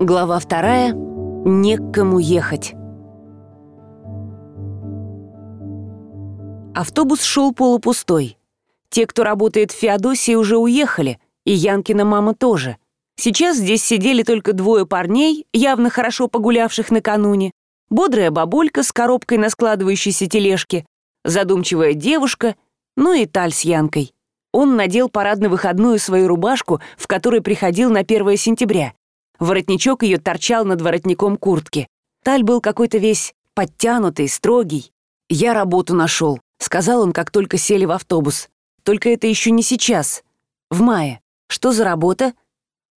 Глава вторая. Не к кому ехать. Автобус шел полупустой. Те, кто работает в Феодосии, уже уехали, и Янкина мама тоже. Сейчас здесь сидели только двое парней, явно хорошо погулявших накануне, бодрая бабулька с коробкой на складывающейся тележке, задумчивая девушка, ну и Таль с Янкой. Он надел парадно-выходную свою рубашку, в которой приходил на 1 сентября. Воротничок ее торчал над воротником куртки. Таль был какой-то весь подтянутый, строгий. «Я работу нашел», — сказал он, как только сели в автобус. «Только это еще не сейчас. В мае. Что за работа?»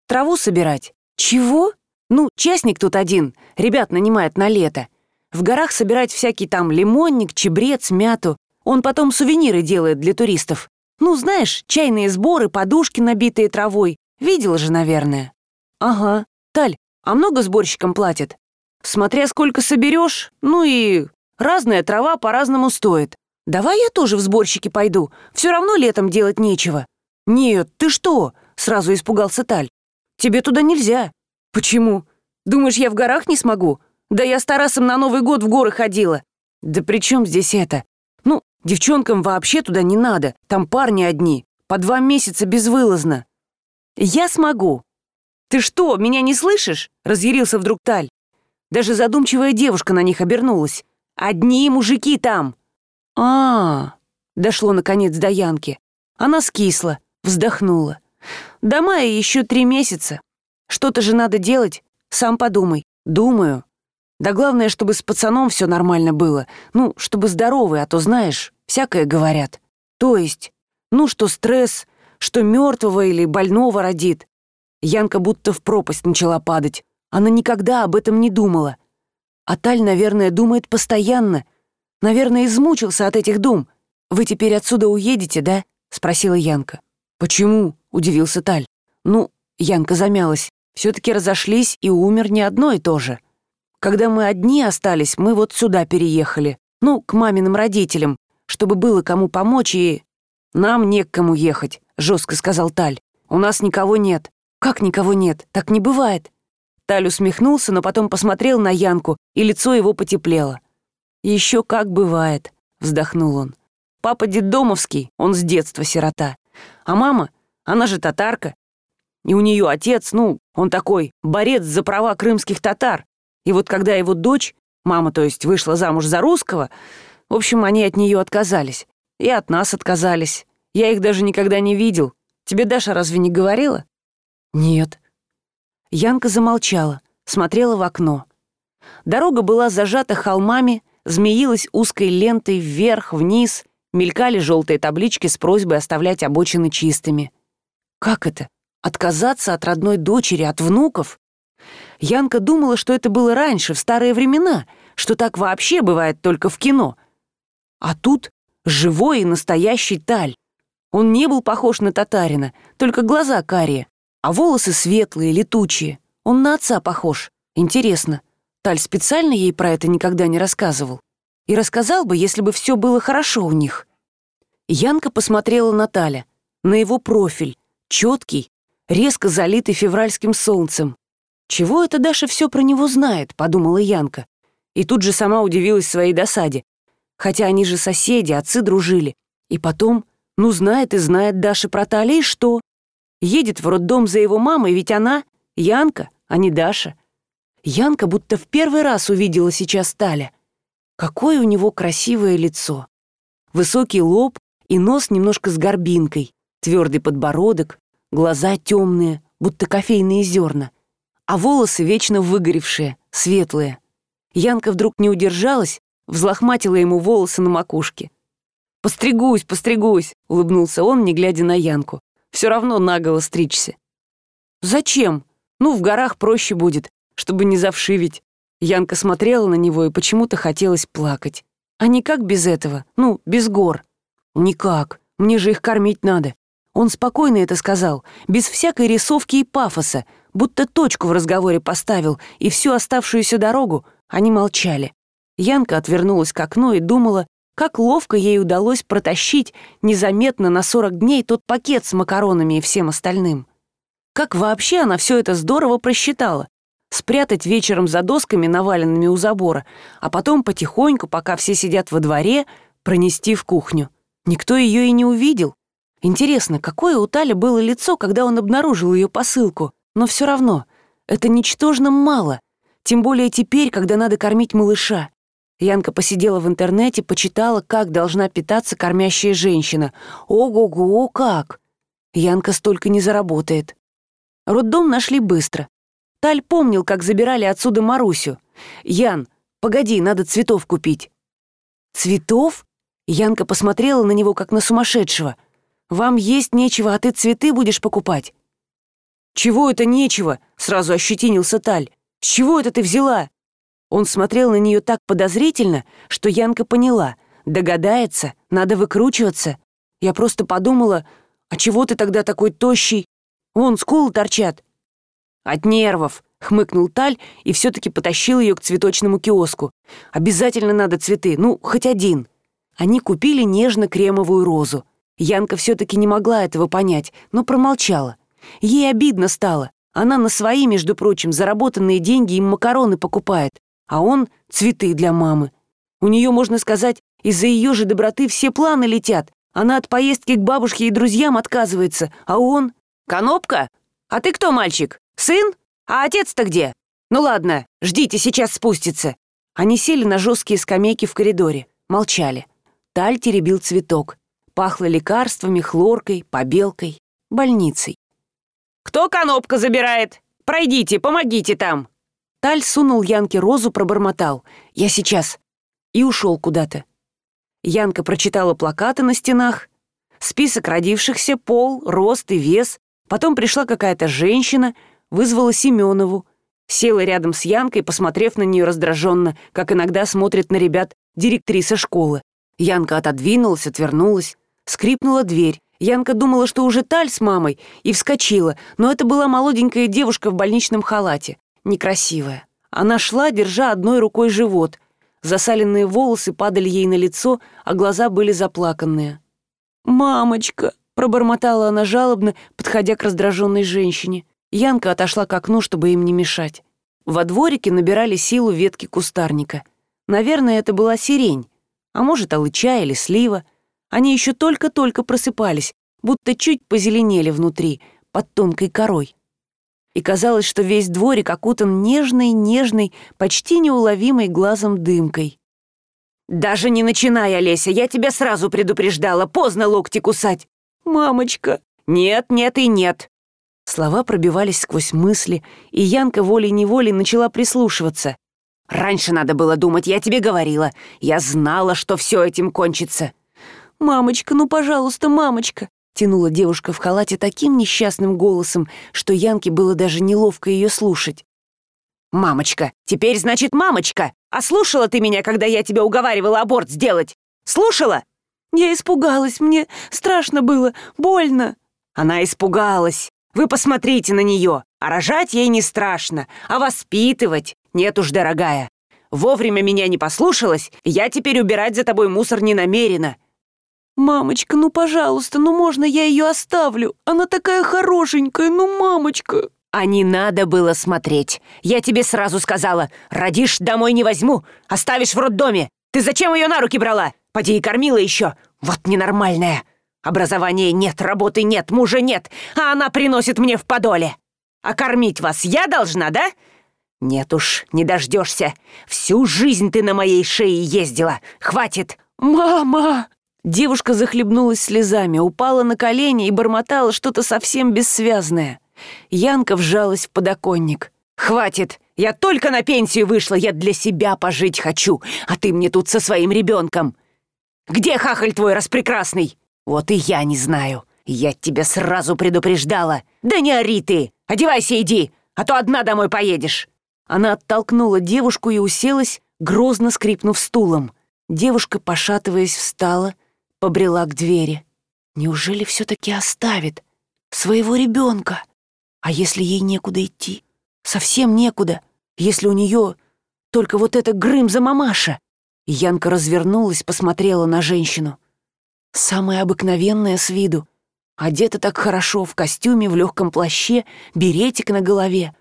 «Траву собирать». «Чего?» «Ну, частник тут один. Ребят нанимает на лето. В горах собирать всякий там лимонник, чебрец, мяту. Он потом сувениры делает для туристов. Ну, знаешь, чайные сборы, подушки, набитые травой. Видела же, наверное». «Ага. Таль, а много сборщикам платят? Смотря сколько соберешь, ну и разная трава по-разному стоит. Давай я тоже в сборщики пойду, все равно летом делать нечего. Нет, ты что? Сразу испугался Таль. Тебе туда нельзя. Почему? Думаешь, я в горах не смогу? Да я с Тарасом на Новый год в горы ходила. Да при чем здесь это? Ну, девчонкам вообще туда не надо, там парни одни, по два месяца безвылазно. Я смогу, «Ты что, меня не слышишь?» — разъярился вдруг Таль. Даже задумчивая девушка на них обернулась. «Одни мужики там!» а, -а, -а дошло наконец до Янки. Она скисла, вздохнула. «До мая еще три месяца. Что-то же надо делать, сам подумай. Думаю. Да главное, чтобы с пацаном все нормально было. Ну, чтобы здоровый, а то, знаешь, всякое говорят. То есть, ну, что стресс, что мертвого или больного родит. Янка будто в пропасть начала падать. Она никогда об этом не думала. А Таль, наверное, думает постоянно. Наверное, измучился от этих дум. «Вы теперь отсюда уедете, да?» — спросила Янка. «Почему?» — удивился Таль. «Ну, Янка замялась. Все-таки разошлись и умер не одно и то же. Когда мы одни остались, мы вот сюда переехали. Ну, к маминым родителям, чтобы было кому помочь и... «Нам не к кому ехать», — жестко сказал Таль. «У нас никого нет. «Как никого нет? Так не бывает!» Таль усмехнулся, но потом посмотрел на Янку, и лицо его потеплело. «Еще как бывает», — вздохнул он. «Папа детдомовский, он с детства сирота. А мама, она же татарка. И у нее отец, ну, он такой, борец за права крымских татар. И вот когда его дочь, мама, то есть, вышла замуж за русского, в общем, они от нее отказались. И от нас отказались. Я их даже никогда не видел. Тебе Даша разве не говорила?» «Нет». Янка замолчала, смотрела в окно. Дорога была зажата холмами, змеилась узкой лентой вверх, вниз, мелькали желтые таблички с просьбой оставлять обочины чистыми. Как это? Отказаться от родной дочери, от внуков? Янка думала, что это было раньше, в старые времена, что так вообще бывает только в кино. А тут живой и настоящий Таль. Он не был похож на татарина, только глаза карие. А волосы светлые, летучие. Он на отца похож. Интересно, Таль специально ей про это никогда не рассказывал? И рассказал бы, если бы все было хорошо у них. Янка посмотрела на Таля, на его профиль, четкий, резко залитый февральским солнцем. «Чего это Даша все про него знает?» — подумала Янка. И тут же сама удивилась своей досаде. Хотя они же соседи, отцы дружили. И потом, ну знает и знает Даша про Таля, и что? Едет в роддом за его мамой, ведь она Янка, а не Даша. Янка будто в первый раз увидела сейчас Таля. Какое у него красивое лицо. Высокий лоб и нос немножко с горбинкой, твердый подбородок, глаза темные, будто кофейные зерна, а волосы вечно выгоревшие, светлые. Янка вдруг не удержалась, взлохматила ему волосы на макушке. «Постригусь, постригусь», — улыбнулся он, не глядя на Янку. Все равно наголо стричься. Зачем? Ну, в горах проще будет, чтобы не завшивить. Янка смотрела на него и почему-то хотелось плакать. А никак без этого? Ну, без гор. Никак. Мне же их кормить надо. Он спокойно это сказал, без всякой рисовки и пафоса, будто точку в разговоре поставил, и всю оставшуюся дорогу они молчали. Янка отвернулась к окну и думала, как ловко ей удалось протащить незаметно на 40 дней тот пакет с макаронами и всем остальным. Как вообще она все это здорово просчитала. спрятать вечером за досками, наваленными у забора, а потом потихоньку, пока все сидят во дворе, пронести в кухню. Никто ее и не увидел. Интересно, какое у Тали было лицо, когда он обнаружил ее посылку? Но все равно, это ничтожно мало, тем более теперь, когда надо кормить малыша. Янка посидела в интернете, почитала, как должна питаться кормящая женщина. Ого-го, как! Янка столько не заработает. Роддом нашли быстро. Таль помнил, как забирали отсюда Марусю. «Ян, погоди, надо цветов купить». «Цветов?» Янка посмотрела на него, как на сумасшедшего. «Вам есть нечего, а ты цветы будешь покупать?» «Чего это нечего?» — сразу ощетинился Таль. «С чего это ты взяла?» Он смотрел на нее так подозрительно, что Янка поняла. Догадается, надо выкручиваться. Я просто подумала, а чего ты тогда такой тощий? Вон, скулы торчат. От нервов, хмыкнул Таль и все-таки потащил ее к цветочному киоску. Обязательно надо цветы, ну, хоть один. Они купили нежно-кремовую розу. Янка все-таки не могла этого понять, но промолчала. Ей обидно стало. Она на свои, между прочим, заработанные деньги им макароны покупает, а он — цветы для мамы. У нее, можно сказать, из-за ее же доброты все планы летят. Она от поездки к бабушке и друзьям отказывается, а он... «Конопка? А ты кто, мальчик? Сын? А отец-то где? Ну ладно, ждите, сейчас спустится». Они сели на жесткие скамейки в коридоре, молчали. Таль теребил цветок. Пахло лекарствами, хлоркой, побелкой, больницей. «Кто конопка забирает? Пройдите, помогите там!» Таль сунул Янке розу, пробормотал. «Я сейчас!» И ушел куда-то. Янка прочитала плакаты на стенах, список родившихся, пол, рост и вес. Потом пришла какая-то женщина, вызвала Семенову, села рядом с Янкой, посмотрев на нее раздраженно, как иногда смотрит на ребят директриса школы. Янка отодвинулась, отвернулась. Скрипнула дверь. Янка думала, что уже Таль с мамой, и вскочила, но это была молоденькая девушка в больничном халате. Некрасивая. Она шла, держа одной рукой живот. Засаленные волосы падали ей на лицо, а глаза были заплаканные. «Мамочка!» — пробормотала она жалобно, подходя к раздраженной женщине. Янка отошла к окну, чтобы им не мешать. Во дворике набирали силу ветки кустарника. Наверное, это была сирень, а может, алыча или слива. Они еще только-только просыпались, будто чуть позеленели внутри, под тонкой корой. И казалось, что весь дворик окутан нежной-нежной, почти неуловимой глазом дымкой. «Даже не начинай, Олеся, я тебя сразу предупреждала, поздно локти кусать!» «Мамочка!» «Нет, нет и нет!» Слова пробивались сквозь мысли, и Янка волей-неволей начала прислушиваться. «Раньше надо было думать, я тебе говорила. Я знала, что все этим кончится. «Мамочка, ну, пожалуйста, мамочка!» Тянула девушка в халате таким несчастным голосом, что Янке было даже неловко ее слушать. «Мамочка! Теперь значит мамочка! А слушала ты меня, когда я тебя уговаривала аборт сделать? Слушала?» «Я испугалась, мне страшно было, больно». Она испугалась. Вы посмотрите на нее. А рожать ей не страшно, а воспитывать нет уж, дорогая. Вовремя меня не послушалась, я теперь убирать за тобой мусор не намерена. «Мамочка, ну, пожалуйста, ну можно я ее оставлю? Она такая хорошенькая, ну, мамочка!» «А не надо было смотреть. Я тебе сразу сказала, родишь, домой не возьму, оставишь в роддоме. Ты зачем ее на руки брала? Поди и кормила еще. Вот ненормальная. Образования нет, работы нет, мужа нет, а она приносит мне в подоле. А кормить вас я должна, да? Нет уж, не дождешься. Всю жизнь ты на моей шее ездила. Хватит. Мама! Девушка захлебнулась слезами, упала на колени и бормотала что-то совсем бессвязное. Янка вжалась в подоконник. «Хватит! Я только на пенсию вышла, я для себя пожить хочу, а ты мне тут со своим ребенком. Где хахаль твой распрекрасный? Вот и я не знаю. Я тебя сразу предупреждала. Да не ори ты! Одевайся, иди, а то одна домой поедешь!» Она оттолкнула девушку и уселась, грозно скрипнув стулом. Девушка, пошатываясь, встала, побрела к двери. Неужели все-таки оставит своего ребенка? А если ей некуда идти? Совсем некуда, если у нее только вот эта грымза мамаша. Янка развернулась, посмотрела на женщину. Самая обыкновенная с виду. Одета так хорошо, в костюме, в легком плаще, беретик на голове.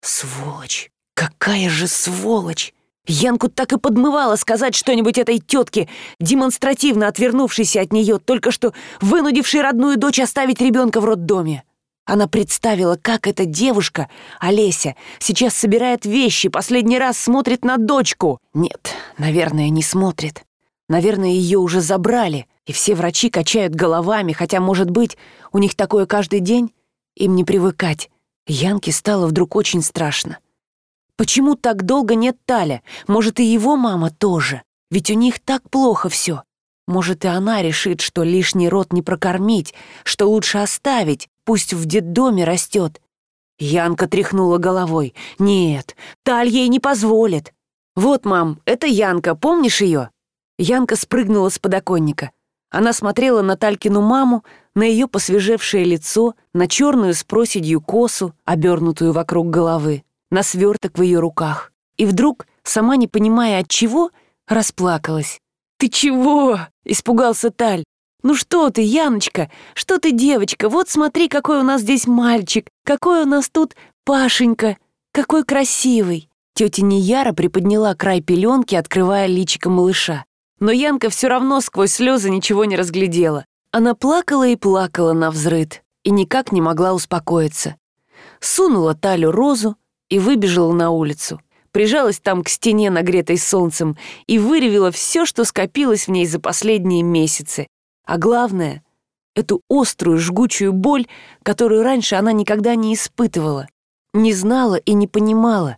Сволочь! Какая же сволочь! Янку так и подмывала сказать что-нибудь этой тетке, демонстративно отвернувшейся от нее, только что вынудившей родную дочь оставить ребенка в роддоме. Она представила, как эта девушка, Олеся, сейчас собирает вещи, последний раз смотрит на дочку. Нет, наверное, не смотрит. Наверное, ее уже забрали, и все врачи качают головами, хотя, может быть, у них такое каждый день, им не привыкать. Янке стало вдруг очень страшно. Почему так долго нет Таля? Может, и его мама тоже? Ведь у них так плохо все. Может, и она решит, что лишний рот не прокормить, что лучше оставить, пусть в детдоме растет. Янка тряхнула головой. «Нет, Таль ей не позволит». «Вот, мам, это Янка, помнишь ее?» Янка спрыгнула с подоконника. Она смотрела на Талькину маму, на ее посвежевшее лицо, на черную с проседью косу, обернутую вокруг головы, на сверток в ее руках. И вдруг, сама не понимая от чего, расплакалась. «Ты чего?» — испугался Таль. «Ну что ты, Яночка? Что ты, девочка? Вот смотри, какой у нас здесь мальчик, какой у нас тут Пашенька, какой красивый!» Тетя Нияра приподняла край пеленки, открывая личико малыша. Но Янка все равно сквозь слезы ничего не разглядела. Она плакала и плакала на взрыд и никак не могла успокоиться. Сунула Талю розу и выбежала на улицу. Прижалась там к стене, нагретой солнцем, и выревела все, что скопилось в ней за последние месяцы. А главное — эту острую, жгучую боль, которую раньше она никогда не испытывала. Не знала и не понимала,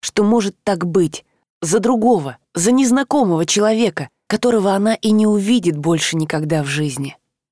что может так быть за другого, за незнакомого человека, которого она и не увидит больше никогда в жизни.